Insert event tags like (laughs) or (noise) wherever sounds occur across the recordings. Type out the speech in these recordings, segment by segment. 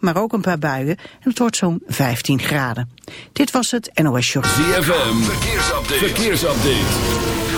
maar ook een paar buien. En het wordt zo'n 15 graden. Dit was het NOS Show. ZFM, verkeersupdate. verkeersupdate.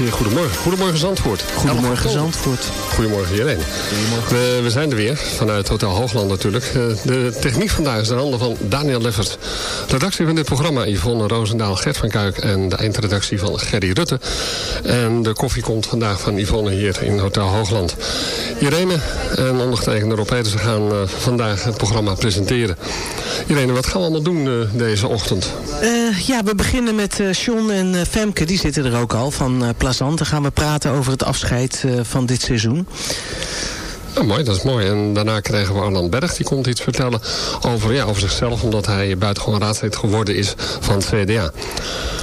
Zeer goedemorgen. Goedemorgen Zandvoort. Goedemorgen Zandvoort. Goedemorgen iedereen. We, we, zijn er weer, vanuit Hotel Hoogland natuurlijk. Uh, de techniek vandaag is de handen van Daniel Leffert. Redactie van dit programma Yvonne Roosendaal, Gert van Kuik en de eindredactie van Gerry Rutte. En de koffie komt vandaag van Yvonne hier in Hotel Hoogland. Irene en ondergetekende Rob Petersen gaan uh, vandaag het programma presenteren. Irene, wat gaan we allemaal doen uh, deze ochtend? Uh, ja, we beginnen met uh, John en Femke. Die zitten er ook al van Plazant. Dan gaan we praten over het afscheid van dit seizoen. Ja, mooi, dat is mooi. En daarna krijgen we Arland Berg. Die komt iets vertellen over, ja, over zichzelf. Omdat hij buitengewoon raadslid geworden is van het CDA.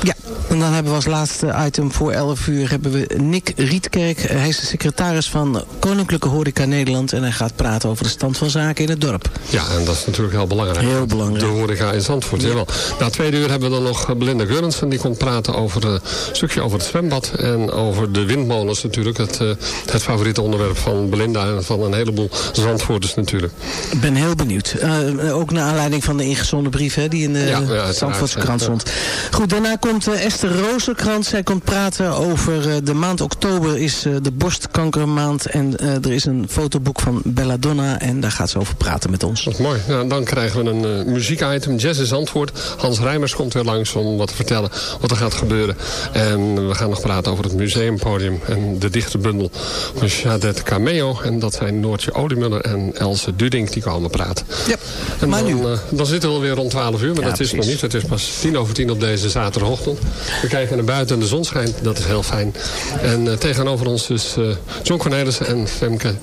Ja, en dan hebben we als laatste item voor 11 uur hebben we Nick Rietkerk. Hij is de secretaris van Koninklijke Horeca Nederland. En hij gaat praten over de stand van zaken in het dorp. Ja, en dat is natuurlijk heel belangrijk. Heel belangrijk. De horeca in Zandvoort, ja. jawel. Na tweede uur hebben we dan nog Belinda Gurrensen. Die komt praten over uh, een stukje over het zwembad. En over de windmolens natuurlijk. Het, uh, het favoriete onderwerp van Belinda en van een heleboel Zandvoorters natuurlijk. Ik ben heel benieuwd. Uh, ook naar aanleiding van de ingezonden brief hè, die in de ja, ja, Zandvoortse krant stond. Goed, daarna komt Esther Rozenkrans. Zij komt praten over de maand oktober is de borstkankermaand. En er is een fotoboek van Belladonna. En daar gaat ze over praten met ons. Dat is mooi. Ja, dan krijgen we een uh, muziek-item. Jazz is antwoord. Hans Rijmers komt weer langs om wat te vertellen wat er gaat gebeuren. En we gaan nog praten over het museumpodium en de dichterbundel van Shadet Cameo. En dat zijn Noortje Oliemuller en Else Dudink die komen praten. Ja, en maar dan, nu. Uh, dan zitten we alweer rond 12 uur, maar Ja, dat is nog niet. Het is pas tien over tien op deze zaterdagochtend. We kijken naar buiten en de zon schijnt. Dat is heel fijn. En uh, tegenover ons uh, John Cornelissen en Femke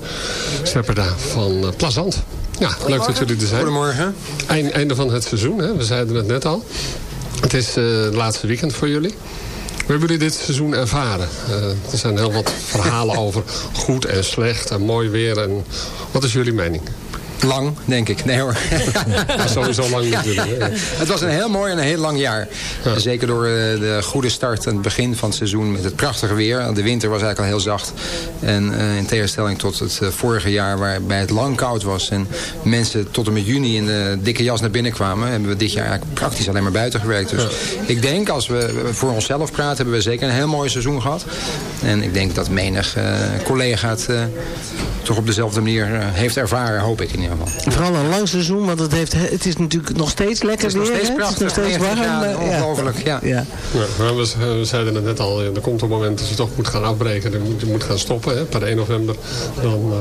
Sepperda van uh, Plazant. Ja, leuk dat jullie er zijn. Goedemorgen. Eind, einde van het seizoen, hè? we zeiden het net al. Het is uh, het laatste weekend voor jullie. Hoe hebben jullie dit seizoen ervaren? Uh, er zijn heel wat verhalen over goed en slecht en mooi weer. En wat is jullie mening? Lang, denk ik. Nee hoor. (laughs) Ja, sowieso lang natuurlijk. hè. Het was een heel mooi en een heel lang jaar. Ja. Zeker door eh, de goede start aan het begin van het seizoen met het prachtige weer. De winter was eigenlijk al heel zacht. En eh, in tegenstelling tot het eh, vorige jaar waarbij het lang koud was... en mensen tot en met juni in de dikke jas naar binnen kwamen... hebben we dit jaar eigenlijk praktisch alleen maar buiten gewerkt. Dus ik denk, als we voor onszelf praten... hebben we zeker een heel mooi seizoen gehad. En ik denk dat menig collega het toch op dezelfde manier eh, heeft ervaren, hoop ik in ieder geval. Vooral een lang seizoen, want het, heeft, het is natuurlijk nog steeds lekker Het is nog weer. steeds prachtig, Het is nog steeds 90 warm. eh, ja. ongelooflijk, ja. Ja. We, we zeiden het net al, er komt een moment dat je toch moet gaan afbreken. Je moet, je moet gaan stoppen. Hè. Per 1 november dan,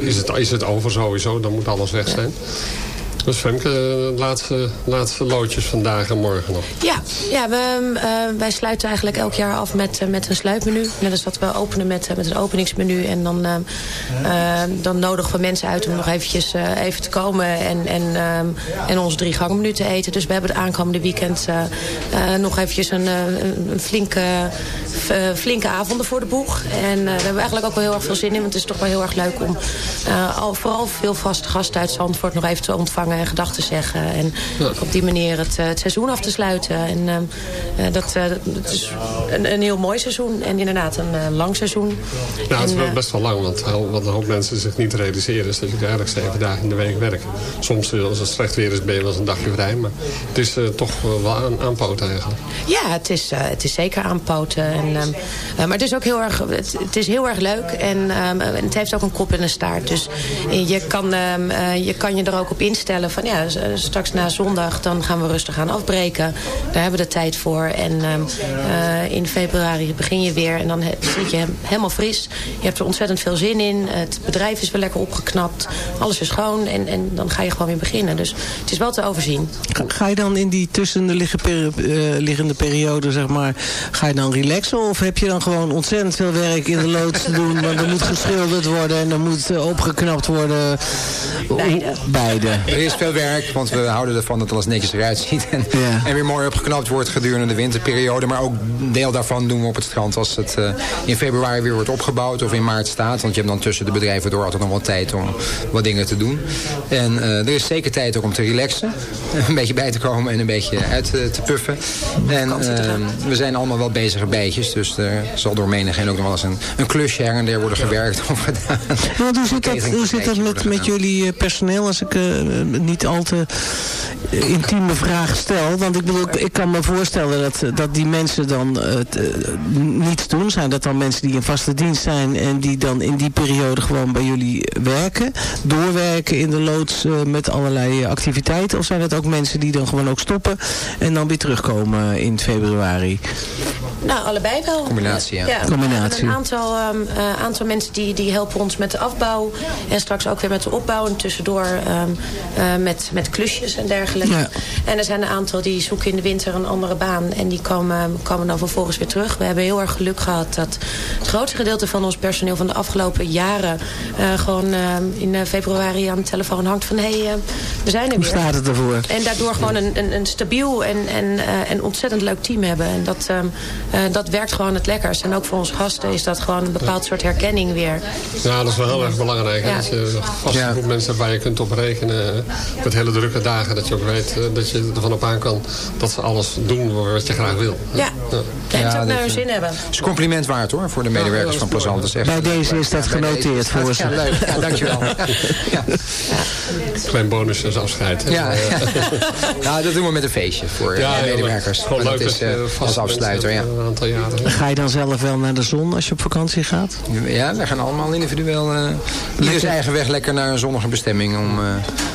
uh, is, het, is het over sowieso. Dan moet alles weg zijn. Dus Femke, de laatste, laatste loodjes vandaag en morgen nog. Ja, ja we, uh, wij sluiten eigenlijk elk jaar af met, uh, met een sluitmenu. Net als dat we openen met, met een openingsmenu. En dan, dan nodigen we mensen uit om nog eventjes even te komen en, en, en ons drie gangmenu te eten. Dus we hebben het aankomende weekend nog eventjes een, een flinke, flinke avonden voor de boeg. En daar hebben we eigenlijk ook wel heel erg veel zin in. Want het is toch wel heel erg leuk om al, vooral veel vaste gasten uit Zandvoort nog even te ontvangen en gedachten zeggen. En ja. op die manier het, het, seizoen af te sluiten. En uh, dat, uh, dat, is een, een, heel mooi seizoen. En inderdaad een uh, lang seizoen. Ja, het is wel best wel lang. Want wat een hoop mensen zich niet realiseren... is dat je eigenlijk zeven dagen in de week werkt. Soms als het slecht weer is ben je wel eens een dagje vrij. Maar het is toch wel aan, aanpoten eigenlijk. Ja, het is, het is zeker aanpoten. En, um, maar het is ook heel erg, het, het is heel erg leuk. En um, het heeft ook een kop en een staart. Dus je kan, um, je, kan je er ook op instellen van ja, straks na zondag dan gaan we rustig aan afbreken. Daar hebben we de tijd voor. En uh, in februari begin je weer en dan zit je helemaal fris. Je hebt er ontzettend veel zin in. Het bedrijf is weer lekker opgeknapt. Alles is schoon en, en dan ga je gewoon weer beginnen. Dus het is wel te overzien. Ga, ga je dan in die tussenliggende peri uh, liggende periode, zeg maar, ga je dan relaxen? Of heb je dan gewoon ontzettend veel werk in de loods te doen? Want er moet geschilderd worden en er moet uh, opgeknapt worden. Beide. Beide. Er is veel werk, want we houden ervan dat alles netjes eruit ziet. En, en weer mooi opgeknapt wordt gedurende de winterperiode. Maar ook deel daarvan doen we op het strand als het uh, in februari weer wordt opgebouwd of in maart staat. Want je hebt dan tussen de bedrijven door altijd nog wel tijd om wat dingen te doen. En uh, er is zeker tijd ook om te relaxen. (laughs) Een beetje bij te komen en een beetje uit te puffen. En we zijn allemaal wel bezige bijtjes. Dus er zal door menigeen ook nog wel eens een, een klusje her en der worden gewerkt (laughs) of gedaan. Hoe zit dat, hoe zit dat met, met jullie personeel als ik niet al te intieme vraag stel. Want ik bedoel, ik kan me voorstellen dat, dat die mensen dan uh, niets doen. Zijn dat dan mensen die in vaste dienst zijn en die dan in die periode gewoon bij jullie werken? Doorwerken in de loods met allerlei activiteiten? Of zijn het ook mensen die dan gewoon ook stoppen en dan weer terugkomen in februari? Nou, allebei wel. Combinatie, ja. ja Combinatie. Een aantal, um, uh, aantal mensen die, die helpen ons met de afbouw. En straks ook weer met de opbouw. En tussendoor um, uh, met, met klusjes en dergelijke. Ja. En er zijn een aantal die zoeken in de winter een andere baan. En die komen, komen dan vervolgens weer terug. We hebben heel erg geluk gehad dat het grootste gedeelte van ons personeel van de afgelopen jaren... Uh, gewoon in februari aan de telefoon hangt van... hé, hey, we zijn er weer. Hoe staat het ervoor? En daardoor gewoon een, een, een stabiel en, en, en ontzettend leuk team hebben. En dat, um, dat werkt gewoon het lekkerst. En ook voor onze gasten is dat gewoon een bepaald soort herkenning weer. Ja, dat is wel heel erg belangrijk. Ja. Dat je vast ja. groep mensen waar je kunt op rekenen. Met hele drukke dagen. Dat je ook weet dat je ervan op aan kan dat ze alles doen wat je graag wil. Ja, ja. en ja, het naar hun zin hebben. is compliment waard hoor, voor de medewerkers van Plazant. Bij deze is dat genoteerd voor ze. Ja, leuk. Ja, dankjewel. (laughs) ja. Klein bonus als afscheid. Ja. (laughs) nou, dat doen we met een feestje voor ja, medewerkers. Gewoon leuk dat is uh, als afsluiter. Ja. Een aantal jaren. Ga je dan zelf wel naar de zon als je op vakantie gaat? Ja, wij gaan allemaal individueel uh, ieder zijn eigen weg lekker naar een zonnige bestemming om uh,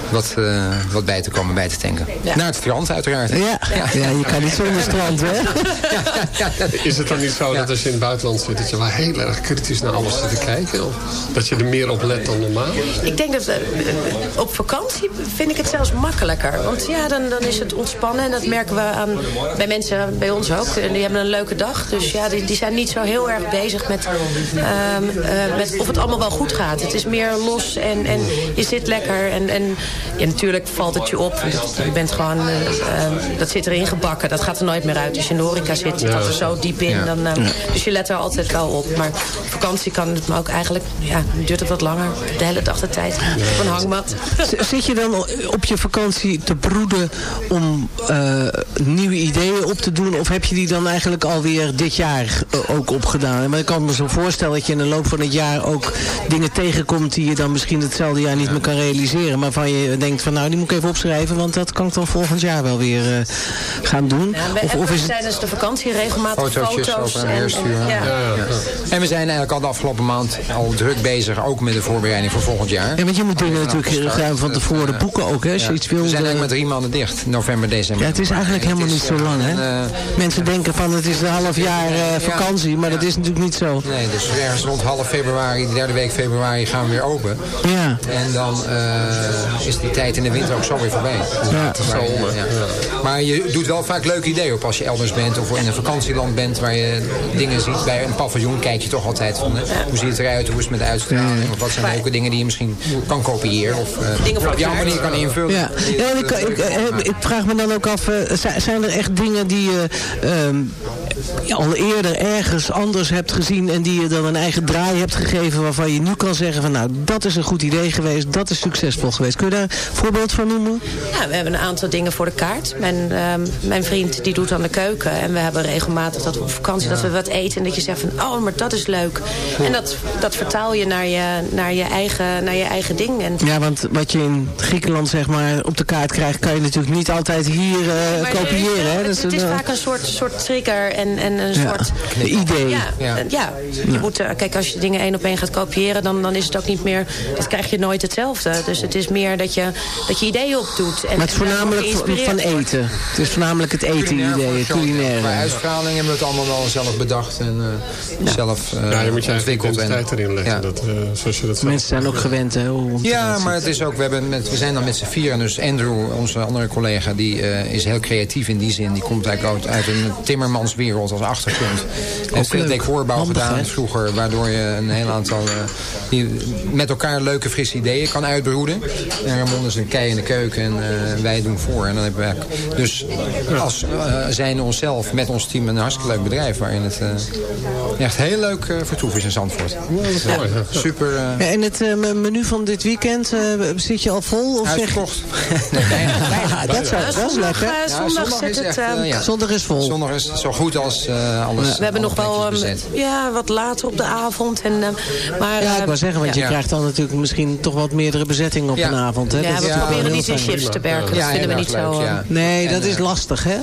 wat, uh, wat bij te komen, bij te tanken. Ja. Naar het strand uiteraard. Ja, ja. ja je kan niet zonder strand, hè? Is het dan niet zo dat als je in het buitenland zit... dat je wel heel erg kritisch naar alles zit te kijken? Of dat je er meer op let dan normaal? Ik denk dat op vakantie vind ik het zelfs makkelijker. Want ja, dan, dan is het ontspannen. En dat merken we aan, bij mensen bij ons ook. Die hebben een leuke dag. Dus ja, die, die zijn niet zo heel erg bezig met, um, uh, met of het allemaal wel goed gaat. Het is meer los en, en je zit lekker. En, en ja, natuurlijk valt het je op. Je bent gewoon, uh, uh, dat zit erin gebakken. Dat gaat er nooit meer uit. Als je in de horeca zit, zit dat er zo diep in. Dan, dus je let er altijd wel op. Maar vakantie kan het maar ook eigenlijk, ja, duurt het wat langer. De hele dag de tijd. Op een hangmat. Zit je dan op je vakantie te broeden om nieuwe ideeën op te doen? Of heb je die dan eigenlijk alweer dit jaar ook opgedaan? Maar ik kan me zo voorstellen dat je in de loop van het jaar ook dingen tegenkomt die je dan misschien hetzelfde jaar niet meer kan realiseren. Maar van je denkt van nou die moet ik even opschrijven, want dat kan ik dan volgend jaar wel weer uh, gaan doen. Ja, of, of is het... tijdens de vakantie regelmatig foto's. foto's en, en, ja. Ja, en we zijn eigenlijk al de afgelopen maand al druk bezig, ook met de voorbereiding voor volgend jaar. Ja, want je moet dingen natuurlijk ruim van tevoren boeken ook, hè, als je iets wil. We zijn eigenlijk met drie maanden dicht, november, december. Ja, het is eigenlijk helemaal niet zo lang, hè? En, uh, Mensen denken van het is een half jaar uh, vakantie, maar dat is natuurlijk niet zo. Nee, dus ergens rond half februari, de derde week februari gaan we weer open. Ja. En dan uh, is die tijd in de winter ook zo weer voorbij. Ja. Maar, ja. maar je doet wel vaak leuke ideeën op als je elders bent of in een vakantieland bent waar je dingen ziet. Bij een paviljoen kijk je toch altijd van hè, hoe ziet het eruit, hoe is het met de uitstraling. Of wat zijn leuke dingen die je misschien kan kopiëren of uh, dingen op jouw manier kan invullen. Ja. ja ik, ik, ik, ik, vraag me dan ook af, uh, zijn er echt dingen die je um, al eerder ergens anders hebt gezien en die je dan een eigen draai hebt gegeven waarvan je nu kan zeggen van nou dat is een goed idee geweest, dat is succesvol geweest. Kun je daar een voorbeeld van noemen? Ja, we hebben een aantal dingen voor de kaart. Mijn, uh, mijn vriend die doet aan de keuken en we hebben regelmatig dat we op vakantie ja. dat we wat eten en dat je zegt van oh maar dat is leuk. En dat, dat vertaal je naar je, naar, je eigen, naar je eigen ding. En... Ja, want wat je in Griekenland zeg maar op de kaart krijgt kan je natuurlijk niet altijd hier uh, nee, kopiëren. Hè? Het, het is vaak een soort, soort trigger en, en een ja. soort idee. Ja, ja. ja. Je moet, uh, kijk, als je dingen één op één gaat kopiëren, dan, dan is het ook niet meer, dat krijg je nooit hetzelfde. Dus het is meer dat je, dat je ideeën opdoet. En, maar het is voornamelijk van eten. Het is voornamelijk het eten-idee, culinaire. Bij uitstraling hebben we het allemaal wel zelf bedacht en uh, zelf uh, Ja, je moet je eigen tijd erin leggen. Ja. Dat, zoals je dat Mensen zijn ook gewend, hè? Ja, maar het is ook, we, hebben met, we zijn dan met z'n vieren. Dus Andrew, onze andere collega, die is heel creatief in die zin. Die komt eigenlijk uit een timmermanswereld als achtergrond. En veel decorbouw gedaan he? vroeger, waardoor je een heel aantal uh, die met elkaar leuke frisse ideeën kan uitbroeden. En Ramon is een kei in de keuken en uh, wij doen voor. En dan hebben we dus als uh, zijn onszelf met ons team een hartstikke leuk bedrijf waarin het echt heel leuk vertoef is in Zandvoort. Ja, super. Ja, en het menu van dit weekend zit je al vol? Of Uitverkocht. (laughs) nee, bijna, bijna. dat, is, dat is lekker. Zondag, zondag, is, het, zondag is vol. Zondag is zo goed als als alles We hebben nog wel ja, wat later op de avond. En, maar, ja, ik wou zeggen, want je krijgt dan natuurlijk misschien toch wat meerdere bezettingen op een avond. Hè? Ja, we proberen niet in shifts te werken. Dat vinden we niet zo... Nee, dat is lastig, hè?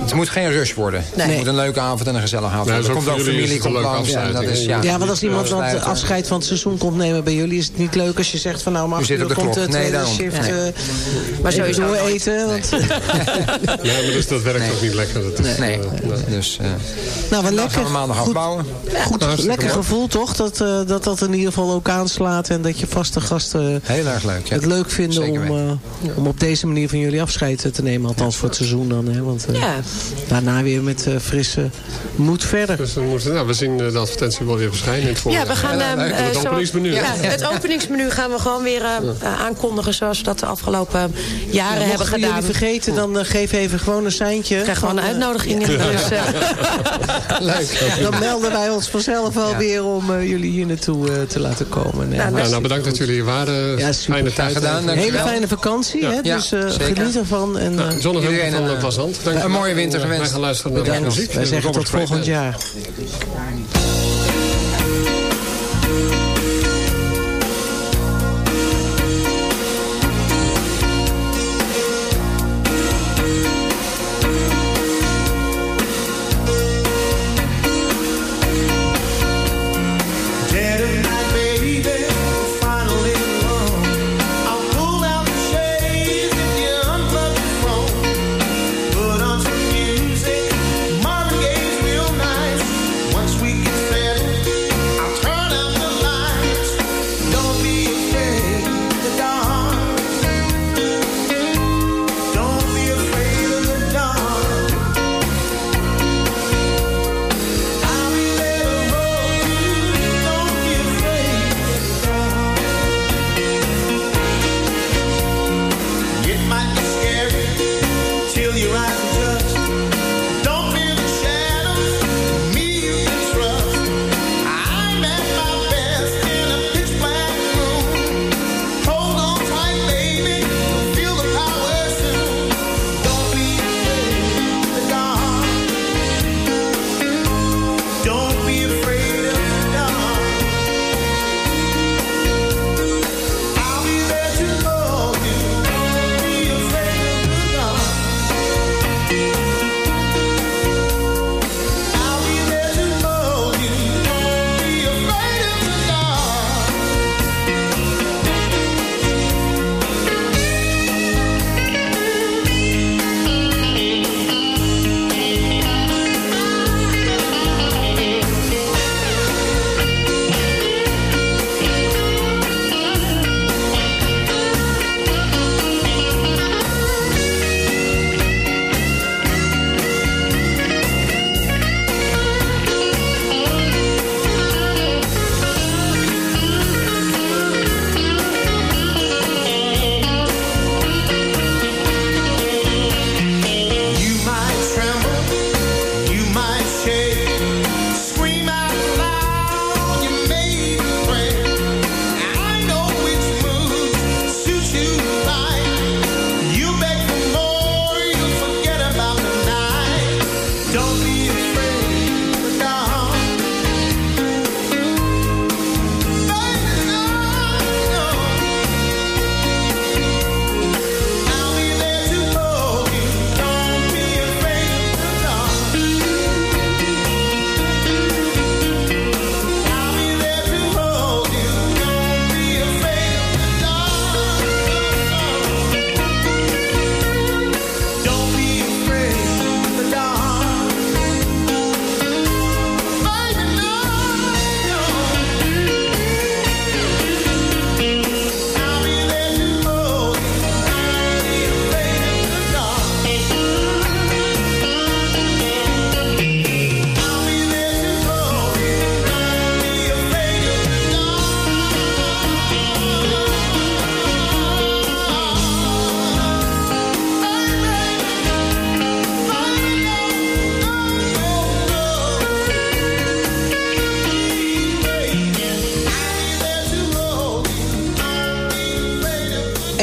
Het moet geen rush worden. Het moet een leuke avond en een gezellige avond. er komt ook familie, komt langs. Dat is, ja, ja, want als iemand wat afscheid van het seizoen komt nemen bij jullie... is het niet leuk als je zegt van nou, maar uur komt het nee, shift. Maar sowieso eten. Want... ja, maar dus dat werkt ook niet lekker. Dat is, nee. Dus, nou, wat lekker. gaan we maandag afbouwen. Goed, lekker gevoel toch? Dat, dat dat in ieder geval ook aanslaat. En dat je vaste gasten Heel erg leuk, het leuk vinden om, om op deze manier van jullie afscheid te nemen. Althans voor het seizoen dan. Hè? Want daarna weer met frisse moed verder. Dus we, moeten, nou, we zien de advertentie wel weer verschijnen in het volgende. Ja, we gaan... Uh, het openingsmenu. Ja, het openingsmenu gaan we gewoon weer uh, aankondigen zoals we dat de afgelopen jaren ja, hebben gedaan. jullie vergeten, dan uh, geef even gewoon een seintje. Krijg gewoon een uitnodiging. In, dus, (laughs) Leuk. Dan melden wij ons vanzelf wel weer om jullie hier naartoe te laten komen. Nee, nou, nou, bedankt dat jullie hier waren. Ja, fijne tijd. Gedaan, een hele fijne vakantie. Hè, dus geniet ervan. En, uh, Zonnig van Plazant. Een mooie winter gewenst. Wij gaan luisteren naar muziek. Wij zeggen tot volgend jaar.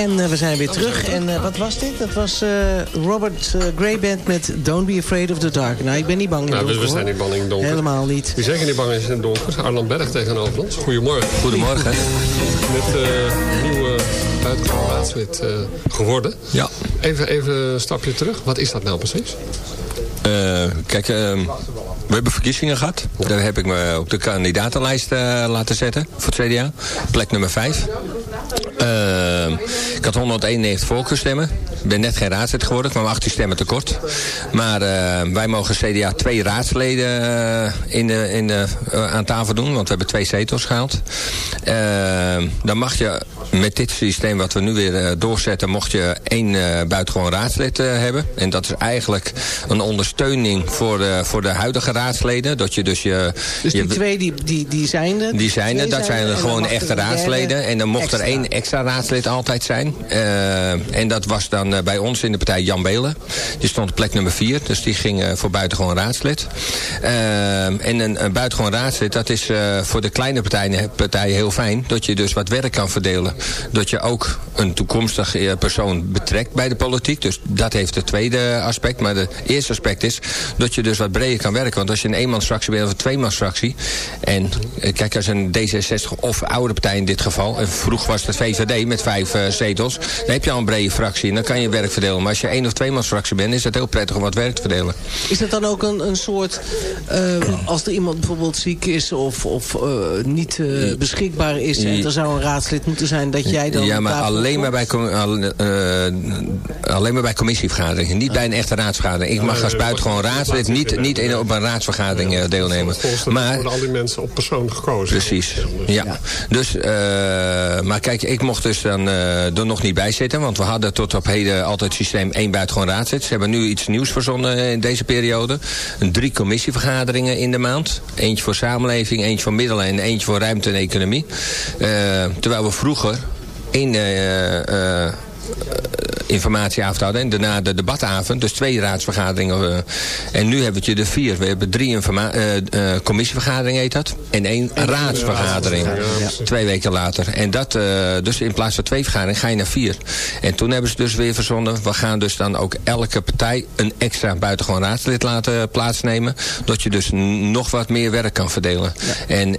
En we zijn weer terug. En wat was dit? Dat was Robert Gray Band met Don't Be Afraid of the Dark. Nou, ik ben niet bang in het donker. we zijn niet bang in het donker. Helemaal niet. Wie zeggen niet bang in het donker? Arland Berg tegenover ons. Goedemorgen. Goedemorgen. Met uh, nieuwe buitengewoon raadslid uh, geworden. Ja. Even, even een stapje terug. Wat is dat nou precies? Uh, kijk, we hebben verkiezingen gehad. Daar heb ik me op de kandidatenlijst laten zetten voor het CDA. Plek nummer 5. Uh, ik had 191 voorkeurstemmen. Ik ben net geen raadslid geworden. Ik kwam 18 stemmen tekort. Maar uh, wij mogen CDA twee raadsleden uh, in de, in de, aan tafel doen. Want we hebben twee zetels gehaald. dan mag je met dit systeem wat we nu weer doorzetten... mocht je één buitengewoon raadslid hebben. En dat is eigenlijk een ondersteuning voor de, voor de huidige raadsleden. Dat je dus je... Dus die je, twee die, die, die zijn er? Die zijn er. Dat zijn gewoon echte raadsleden. En dan mocht er één extra raadslid altijd zijn. Uh, en dat was dan uh, bij ons in de partij Jan Belen. Die stond op plek nummer 4. Dus die ging uh, voor buitengewoon raadslid. en een, een buitengewoon raadslid, dat is voor de kleine partijen, partijen heel fijn. Dat je dus wat werk kan verdelen. Dat je ook een toekomstig persoon betrekt bij de politiek. Dus dat heeft het tweede aspect. Maar het eerste aspect is dat je dus wat breder kan werken. Want als je een eenmansfractie bent of een tweemansfractie. En kijk, als een D66 of oude partij in dit geval. En vroeg was het VVD met vijf uh, zetels. Dan heb je al een brede fractie en dan kan je werk verdelen. Maar als je één of tweemans fractie bent, is het heel prettig om wat werk te verdelen. Is dat dan ook een, een soort, uh, als er iemand bijvoorbeeld ziek is of, of uh, niet beschikbaar is en er zou een raadslid moeten zijn, dat jij dan... Ja, maar alleen maar, bij alleen maar bij commissievergaderingen, niet bij een echte raadsvergadering. Ik mag als buitengewoon raadslid niet, niet in, op een raadsvergadering deelnemen. Maar worden al die mensen op persoon gekozen. Precies, ja. Dus, maar kijk, ik mocht dus dan uh, er nog niet bij zitten. Want we hadden tot op heden altijd systeem één buitengewoon raadslid. Ze hebben nu iets nieuws verzonnen in deze periode. Een drie commissievergaderingen in de maand. Eentje voor samenleving, eentje voor middelen en eentje voor ruimte en economie. Uh, terwijl we vroeger één... Uh, informatieavond hadden. En daarna de debatavond. Dus twee raadsvergaderingen. Uh, en nu hebben we het er vier. We hebben drie uh, commissievergaderingen heet dat. En één raadsvergadering. Ja. Twee weken later. En dat, dus in plaats van twee vergaderingen ga je naar vier. En toen hebben ze dus weer verzonnen. We gaan dus dan ook elke partij een extra buitengewoon raadslid laten plaatsnemen. Dat je dus nog wat meer werk kan verdelen. Ja. En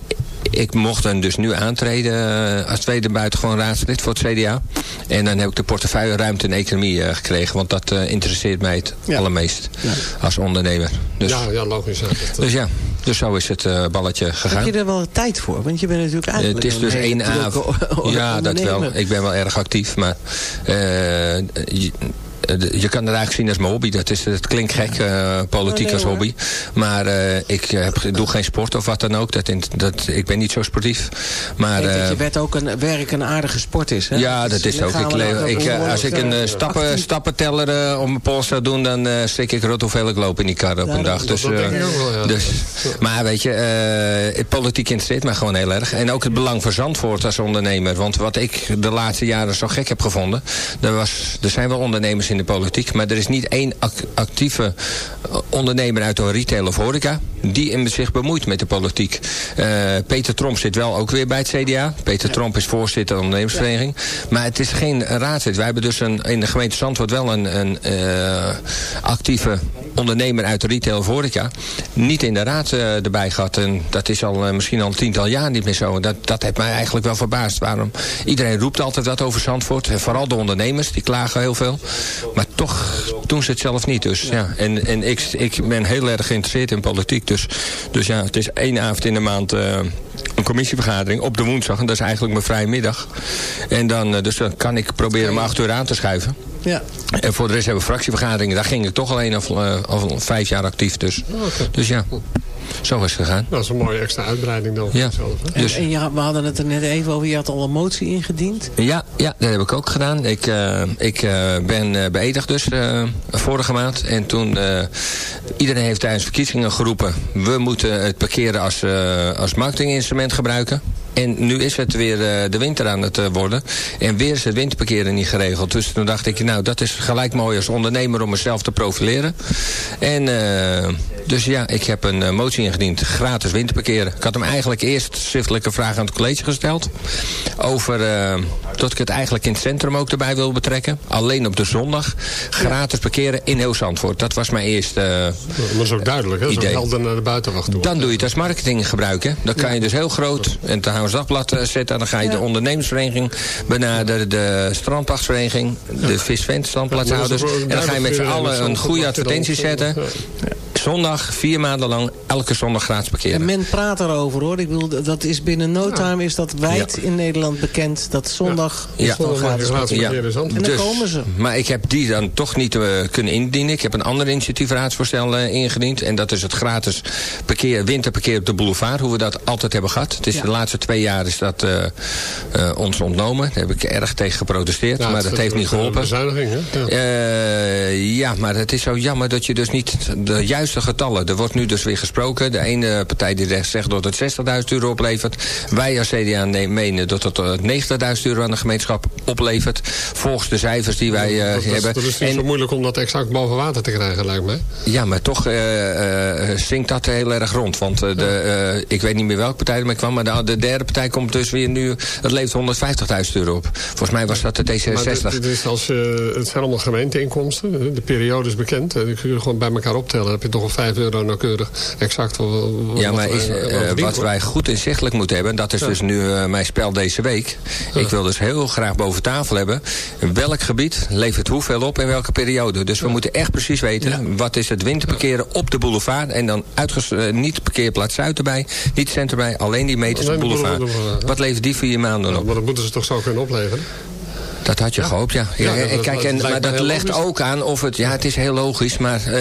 ik mocht dan dus nu aantreden als tweede buitengewoon raadslid voor het CDA. En dan heb ik de portefeuille ruimte en economie uh, gekregen. Want dat uh, interesseert mij het ja. allermeest ja. als ondernemer. Dus, ja, ja, logisch. Ja. (laughs) Dus ja, dus zo is het uh, balletje gegaan. Heb je er wel tijd voor? Want je bent natuurlijk eigenlijk Het is dus één avond. Ja, dat wel. Ik ben wel erg actief. Maar je, je kan het eigenlijk zien als mijn hobby. Dat, is, het klinkt gek, uh, politiek als hobby. Maar uh, ik heb, doe geen sport of wat dan ook. Dat, dat, ik ben niet zo sportief. Maar, ik dat je wet ook een, werk een aardige sport is. Hè? Ja, dat is ook. Ik, ik, als ik een stappen, stappenteller op mijn pols zou doen... dan stik ik rot hoeveel ik loop in die kar op een dag. Dus, dus, maar weet je, politiek interesseert mij gewoon heel erg. En ook het belang voor Zandvoort als ondernemer. Want wat ik de laatste jaren zo gek heb gevonden... er, was, er zijn wel ondernemers in de politiek. Maar er is niet één actieve ondernemer uit de retail of horeca... die in zich bemoeit met de politiek. Uh, Peter Tromp zit wel ook weer bij het CDA. Peter ja. Tromp is voorzitter van de ondernemersvereniging. Maar het is geen raadslid. Wij hebben dus een, in de gemeente Zandvoort wel een, een uh, actieve ondernemer uit de retail of horeca. Niet in de raad uh, erbij gehad. En dat is al misschien al een tiental jaar niet meer zo. Dat, dat heeft mij eigenlijk wel verbaasd. Waarom? Iedereen roept altijd wat over Zandvoort. Vooral de ondernemers, die klagen heel veel. Maar toch doen ze het zelf niet. Dus, ja. En, en ik, ik ben heel erg geïnteresseerd in politiek. Dus, dus ja, het is één avond in de maand uh, een commissievergadering op de woensdag. En dat is eigenlijk mijn vrije middag. En dan, dus dan kan ik proberen om acht uur aan te schuiven. Ja. En voor de rest hebben we fractievergaderingen. Daar ging ik toch alleen al, uh, al vijf jaar actief. Dus, okay. dus ja. Zo is het gegaan. Dat is een mooie extra uitbreiding dan. Ja. Zelf, en, dus, en ja, we hadden het er net even over. Je had al een motie ingediend. Ja, ja dat heb ik ook gedaan. Ik, uh, ik uh, ben uh, beëdigd dus vorige maand. En toen, iedereen heeft tijdens verkiezingen geroepen... we moeten het parkeren als, als marketinginstrument gebruiken. En nu is het weer uh, de winter aan het uh, worden. En weer is het winterparkeren niet geregeld. Dus toen dacht ik, nou dat is gelijk mooi als ondernemer om mezelf te profileren. En uh, dus ja, ik heb een motie ingediend. Gratis winterparkeren. Ik had hem eigenlijk eerst schriftelijke vraag aan het college gesteld. Over dat ik het eigenlijk in het centrum ook erbij wil betrekken. Alleen op de zondag. Gratis parkeren in heel Zandvoort. Dat was mijn eerste uh, Dat is ook duidelijk, hè? Idee. helder naar de buitenwacht toe. Dan doe je het als marketing gebruiken. Dan kan je dus heel groot in het Haus Dagblad uh, zetten. Dan ga je de ondernemersvereniging benaderen. De strandpachtsvereniging. De visvent strandplaatshouders. en dan ga je met z'n allen een goede advertentie zetten zondag, vier maanden lang, elke zondag gratis parkeren. En men praat erover hoor. Ik bedoel, dat is binnen no time is dat wijd in Nederland bekend. Dat zondag ja. is ja. gratis parkeren. Ja. En dan dus, komen ze. Maar ik heb die dan toch niet uh, kunnen indienen. Ik heb een ander initiatiefraadsvoorstel uh, ingediend. En dat is het gratis parkeer, winterparkeer op de boulevard. Hoe we dat altijd hebben gehad. Het is de laatste twee jaar is dat uh, ons ontnomen. Daar heb ik erg tegen geprotesteerd. maar dat heeft niet geholpen. Bezuiniging, hè? ja, maar het is zo jammer dat je dus niet de juiste getallen. Er wordt nu dus weer gesproken. De ene partij die zegt dat het 60.000 euro oplevert. Wij als CDA menen dat het 90.000 eh, euro aan de gemeenschap oplevert. Volgens de cijfers die wij dat hebben. Het is niet en, zo moeilijk om dat exact boven water te krijgen, lijkt mij. Ja, maar toch uh, uh, zinkt dat heel erg rond. Want de, ik weet niet meer welke partij ermee kwam. Maar de, de, derde partij komt dus weer nu... Het levert 150.000 euro op. Volgens mij was dat de D66. Maar dit, is als, het zijn allemaal gemeenteinkomsten. De periode is bekend. Die kun je gewoon bij elkaar optellen. Dan heb je toch 5 euro nauwkeurig exact wat, Ja, maar is, wat wij goed inzichtelijk moeten hebben... dat is dus nu mijn spel deze week. Ik wil dus heel graag boven tafel hebben... welk gebied levert hoeveel op in welke periode. Dus we moeten echt precies weten... wat is het winterparkeren op de boulevard... en dan uitges uh, niet parkeerplaats Zuid erbij... niet centrum erbij, alleen die meters op de boulevard. Wat levert die vier maanden op? maar dat moeten ze toch zo kunnen opleveren? Dat had je gehoopt, ja. ja, ja kijk, en, maar dat legt ook aan of het... Ja, het is heel logisch, maar uh,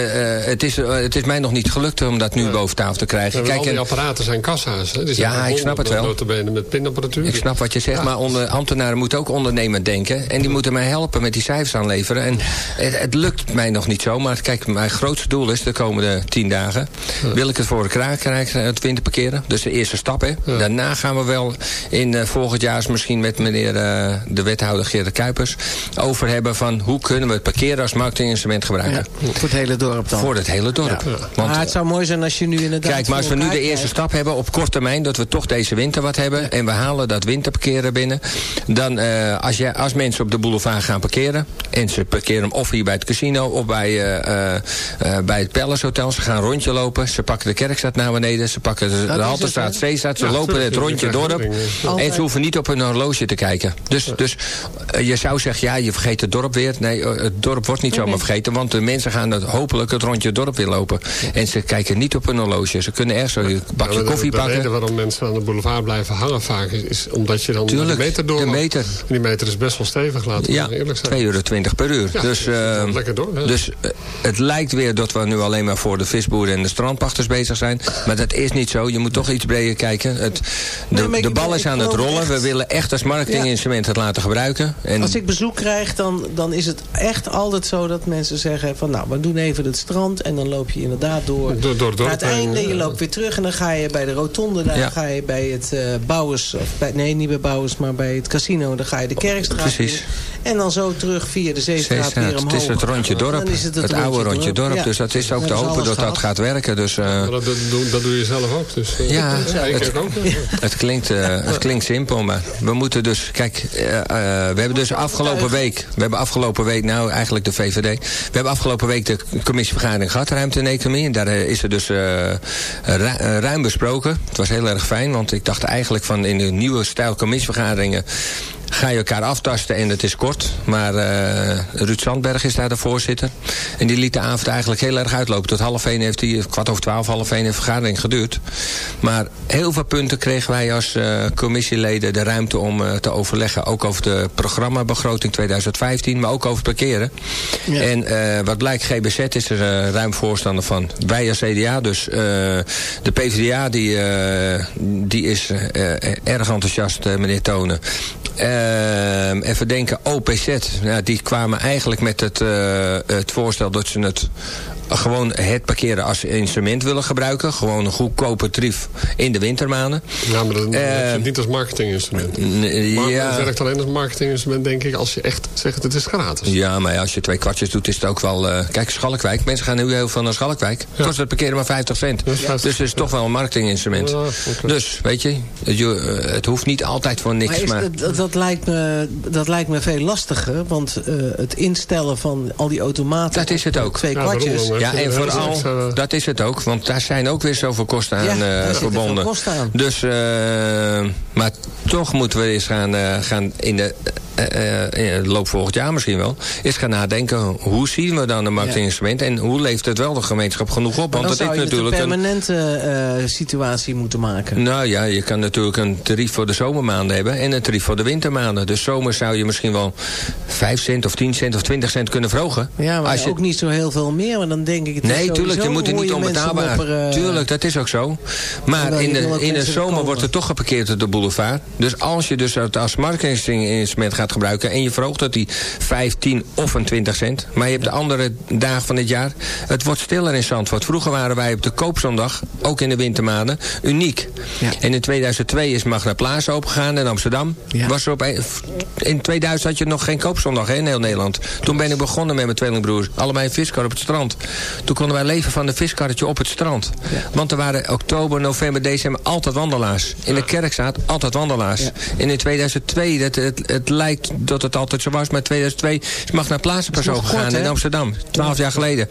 het, is, uh, het is mij nog niet gelukt om dat nu boven tafel te krijgen. kijk, al die apparaten zijn kassa's. Hè? Die ja, ik snap het wel. met pinapparatuur. Ik snap wat je zegt, maar onder, ambtenaren moeten ook ondernemend denken. En die moeten mij helpen met die cijfers aanleveren. En het, het, lukt mij nog niet zo, maar kijk, mijn grootste doel is de komende tien dagen... wil ik het voor elkaar krijgen, het winterparkeren. Dus de eerste stap, hè. Daarna gaan we wel in uh, volgend jaar misschien met meneer de wethouder Gerrit Kuipers over hebben van hoe kunnen we het parkeren als marketinginstrument gebruiken. Ja, voor het hele dorp dan. Voor het hele dorp. Want, maar het zou mooi zijn als je nu inderdaad... Kijk, maar als we nu de eerste stap hebben op korte termijn, dat we toch deze winter wat hebben en we halen dat winterparkeren binnen, dan uh, als, je, als mensen op de boulevard gaan parkeren en ze parkeren of hier bij het casino of bij, uh, uh, bij het Palace Hotel, ze gaan een rondje lopen, ze pakken de Kerkstraat naar beneden, ze pakken de, de Halterstraat, Zeestraat, ze lopen het rondje dorp en ze hoeven niet op hun horloge te kijken. Dus, dus je zou zeggen, ja, je vergeet het dorp weer. Nee, eh, het dorp wordt niet zomaar vergeten. Want de mensen gaan het, hopelijk het rondje dorp weer lopen. En ze kijken niet op hun horloge. Ze kunnen ergens een bakje koffie pakken. De reden waarom mensen aan de boulevard blijven hangen vaak... is omdat je dan Tuurlijk, de meter door. De meter. Die meter is best wel stevig, laten we ja, eerlijk zijn. 2,20 euro per uur. Ja, dus uh, lekker door. Dus uh, het lijkt weer dat we nu alleen maar voor de visboeren en de strandpachters bezig zijn. Maar dat is niet zo. Je moet toch iets breder kijken. Het, de, nee, de bal is aan het rollen. We willen echt als marketinginstrument het laten gebruiken. En als ik bezoek krijg, dan, dan is het echt altijd zo dat mensen zeggen van nou, we doen even het strand en dan loop je inderdaad door, door, door, door naar het einde. Je loopt weer terug en dan ga je bij de rotonde, daar ga je bij het uh, Bouwers, of bij, nee niet bij Bouwers, maar bij het casino, dan ga je de Kerkstraat Precies. In. En dan zo terug via de Zeestraat, weer omhoog. Het is het rondje dorp, het, het, het oude rondje dorp. Ja. Dus dat is ook te hopen dat dat gaat werken. Dus, uh, dat, dat, doe, dat, doe je zelf ook. Dus, uh, ja, het, ook. (laughs) Het, klinkt, uh, het klinkt simpel, maar we moeten dus... Kijk, we hebben dus afgelopen week... We hebben afgelopen week, nou eigenlijk de VVD... We hebben afgelopen week de commissievergadering gehad, ruimte en economie. En daar is er dus ruim besproken. Het was heel erg fijn, want ik dacht eigenlijk van in de nieuwe stijl commissievergaderingen ga je elkaar aftasten en het is kort. Maar uh, Ruud Sandberg is daar de voorzitter. En die liet de avond eigenlijk heel erg uitlopen. Tot half één heeft hij, kwart over twaalf, half één, een vergadering geduurd. Maar heel veel punten kregen wij als uh, commissieleden de ruimte om uh, te overleggen. Ook over de programmabegroting 2015, maar ook over het parkeren. Ja. En wat blijkt, GBZ is er ruim voorstander van. Wij als CDA, dus de PvdA, die, die is erg enthousiast, meneer Tonen. Uh, even denken, OPZ. Nou, die kwamen eigenlijk met het, uh, het voorstel dat ze het gewoon het parkeren als instrument willen gebruiken. Gewoon een goedkope tarief in de wintermaanden. Ja, maar dat, uh, het niet als marketinginstrument. Maar ja. het werkt alleen als marketinginstrument, denk ik, als je echt zegt het is gratis. Ja, maar als je twee kwartjes doet, is het ook wel... Uh, kijk, Schalkwijk. Mensen gaan nu heel veel naar Schalkwijk. Ja. Kost het parkeren maar 50 cent. Ja, 50 dus het is toch wel een marketinginstrument. Ja, okay. Dus, weet je, het, het, hoeft niet altijd voor niks. Maar, maar... Dat, dat, lijkt me, dat lijkt me veel lastiger. Want uh, het instellen van al die automaten... Dat is het ook. Twee kwartjes. Ja, en vooral, dat is het ook. Want daar zijn ook weer zoveel kosten aan ja, uh, verbonden. Kosten aan. Dus, uh, maar toch moeten we eens gaan, gaan in de uh, in loop volgend jaar misschien wel, is gaan nadenken hoe zien we dan een marktinstrument en hoe leeft het wel de gemeenschap genoeg op. Want dat is natuurlijk een permanente uh, situatie moeten maken. Nou ja, je kan natuurlijk een tarief voor de zomermaanden hebben en een tarief voor de wintermaanden. Dus zomer zou je misschien wel 5 cent of 10 cent of 20 cent kunnen verhogen. Ja, maar als je... ook niet zo heel veel meer, maar dan denk ik... Het nee, tuurlijk, je moet het niet onbetaalbaar. uh... Tuurlijk, dat is ook zo. Maar in de, in de zomer wordt er toch geparkeerd op de boulevard. Dus als je dus als marketinginstrument gaat gebruiken. En je verhoogt dat die 15 of een 20 cent. Maar je hebt de andere dagen van het jaar. Het wordt stiller in Zandvoort. Vroeger waren wij op de koopzondag, ook in de wintermaanden, uniek. Ja. En in 2002 is Magna Plaza opengegaan in Amsterdam. Ja. Was er op in 2000 had je nog geen koopzondag hè, in heel Nederland. Toen ben ik begonnen met mijn tweelingbroers. Allebei een viskar op het strand. Toen konden wij leven van een viskarretje op het strand. Ja. Want er waren oktober, november, december altijd wandelaars. In de kerkstraat altijd wandelaars. En in 2002, dat, het, het lijkt dat het altijd zo was. Maar 2002 is Magna Plaza pas gegaan in Amsterdam. Twaalf jaar geleden.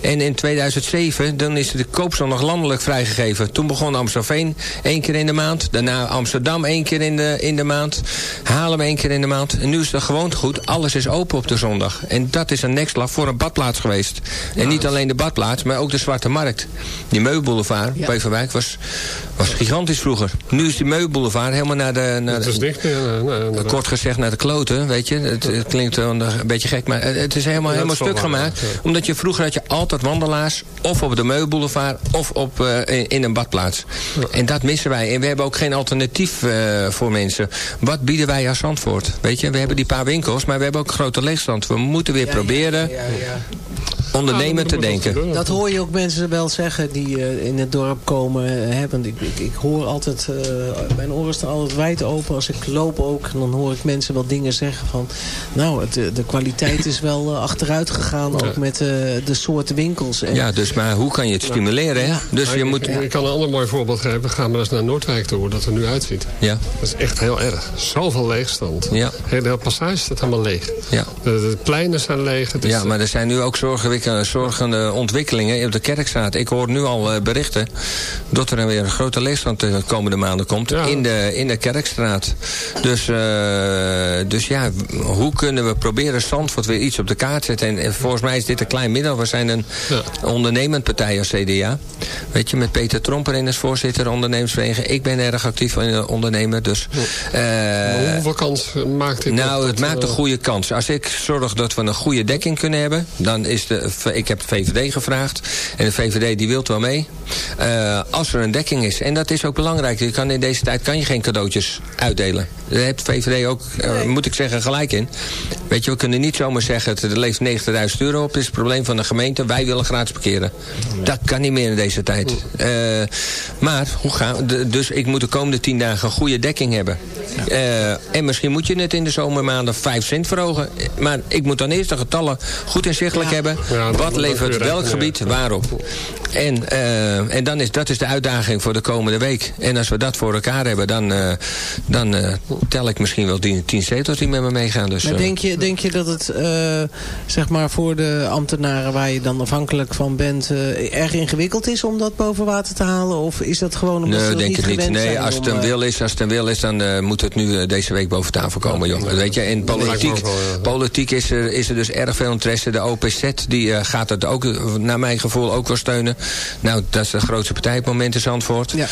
En in 2007 dan is de koopzondag landelijk vrijgegeven. Toen begon Amstelveen één keer in de maand. Daarna Amsterdam één keer in de, in de maand. Haarlem één keer in de maand. En nu is het gewoon goed. Alles is open op de zondag. En dat is een nekslag voor een badplaats geweest. En niet alleen de badplaats, maar ook de Zwarte Markt. Die Meubelboulevard, ja. Beverwijk, was, was gigantisch vroeger. Nu is die Meubelboulevard helemaal naar de... Naar dat is dicht, ja, kort gezegd naar de kloten, weet je. Het, het klinkt een beetje gek, maar het is helemaal, helemaal stuk gemaakt. Omdat je vroeger had je altijd wandelaars, of op de Meubelboulevard, of op, uh, in, in, een badplaats. En dat missen wij. En we hebben ook geen alternatief uh, voor mensen. Wat bieden wij als Zandvoort? Weet je, we hebben die paar winkels, maar we hebben ook grote leegstand. We moeten weer proberen ondernemen te denken. Dat hoor je ook mensen wel zeggen die uh, in het dorp komen. Hebben. Ik, ik, ik hoor altijd, uh, mijn oren staan altijd wijd open als ik loop ook. En dan hoor ik mensen wel dingen zeggen van... nou, het, de kwaliteit is wel uh, achteruit gegaan ook met de soorten winkels. En, ja, dus maar hoe kan je het stimuleren? Ja. Dus je ik, moet... ik kan een ander mooi voorbeeld geven. Gaan we eens naar Noordwijk toe, hoe dat er nu uitziet. Ja. Dat is echt heel erg. Zoveel leegstand. Ja. De hele passage staat helemaal leeg. Ja. De, de pleinen zijn leeg. ja, maar er zijn nu ook zorgen zorgende ontwikkelingen op de Kerkstraat. Ik hoor nu al eh, berichten dat er weer een grote leegstand de komende maanden komt in, de, in de Kerkstraat. Dus, uh, dus ja, hoe kunnen we proberen Zandvoort weer iets op de kaart zetten? En, volgens mij is dit een klein middel. We zijn een ja. ondernemend partij als CDA. Weet je, met Peter Tromper in als voorzitter ondernemersvereniging. Ik ben erg actief ondernemer. Dus, uh, hoeveel kans maakt dit? Nou, het maakt een goede kans. Als ik zorg dat we een goede dekking kunnen hebben, dan is de ik heb de VVD gevraagd. En de VVD die wil wel mee. Uh, als er een dekking is. En dat is ook belangrijk. Je kan in deze tijd kan je geen cadeautjes uitdelen. Daar heeft de VVD ook, uh, moet ik zeggen, gelijk in. Weet je, we kunnen niet zomaar zeggen... er leeft 90.000 euro op. Het is het probleem van de gemeente. Wij willen gratis parkeren. Dat kan niet meer in deze tijd. Uh, maar, hoe gaan dus ik moet de komende 10 dagen een goede dekking hebben. En misschien moet je het in de zomermaanden 5 cent verhogen. Maar ik moet dan eerst de getallen goed inzichtelijk ja. hebben. Ja, wat levert welk gebied waarop. En, uh, en dan is, dat is de uitdaging voor de komende week. En als we dat voor elkaar hebben, dan, uh, dan uh, tel ik misschien wel tien, tien zetels die met me meegaan. Dus, maar denk je, denk je dat het zeg maar voor de ambtenaren waar je dan afhankelijk van bent... erg ingewikkeld is om dat boven water te halen? Of is dat gewoon omdat nee, ze denk niet het niet. Nee, als het een wil is, als het een wil is, dan moet het nu deze week boven tafel komen, jongen. Weet je, in politiek, politiek is, er, is er dus erg veel interesse. De OPZ die gaat het ook, naar mijn gevoel, ook wel steunen. Nou, dat is de grootste partij op het moment in Zandvoort. Ja.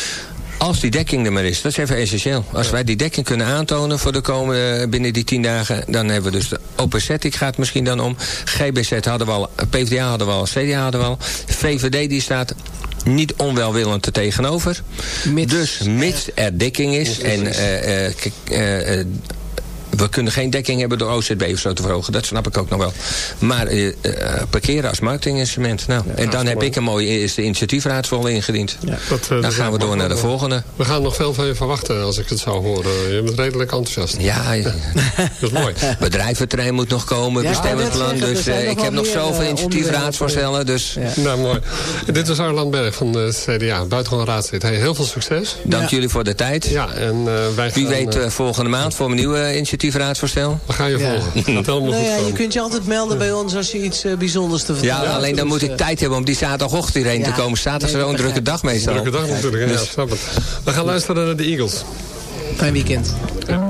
Als die dekking er maar is, dat is even essentieel. Als wij die dekking kunnen aantonen voor de komende, binnen die tien dagen... dan hebben we dus de OPZ, ik ga het misschien dan om. GBZ hadden we al, PvdA hadden we al, CDA hadden we al. VVD die staat niet onwelwillend er tegenover. Mits, dus mits er dekking is en... Uh, uh, uh, we kunnen geen dekking hebben door OZB of zo te verhogen. Dat snap ik ook nog wel. Maar parkeren als marketinginstrument. Nou, en dan heb ik een mooie eerste initiatiefraadsvol ingediend. Ja. Dat, dan gaan we door naar de volgende. We gaan nog veel van je verwachten als ik het zou horen. Je bent redelijk enthousiast. Ja. dat is mooi. (laughs) Bedrijventerrein moet nog komen, bestemmingsplan. Dus ik heb nog zoveel initiatiefraadsvoorstellen. Dus. Nou, mooi. Dit is Arland Berg van de CDA, buitengewoon raadslid. Hey, heel veel succes. Dank jullie voor de tijd. Ja, en, wij Wie weet volgende maand voor mijn nieuwe initiatiefraadsvoorstel. We gaan je volgen. (laughs) Dat helemaal nou ja, je kunt je altijd melden bij ons als je iets bijzonders te vertellen hebt. Ja, alleen dan moet ik tijd hebben om die zaterdagochtend hierheen te komen. Zaterdag is zo'n drukke dag meestal. Drukke dag natuurlijk, ja, snap het. We gaan luisteren naar de Eagles. Fijn weekend. Ja,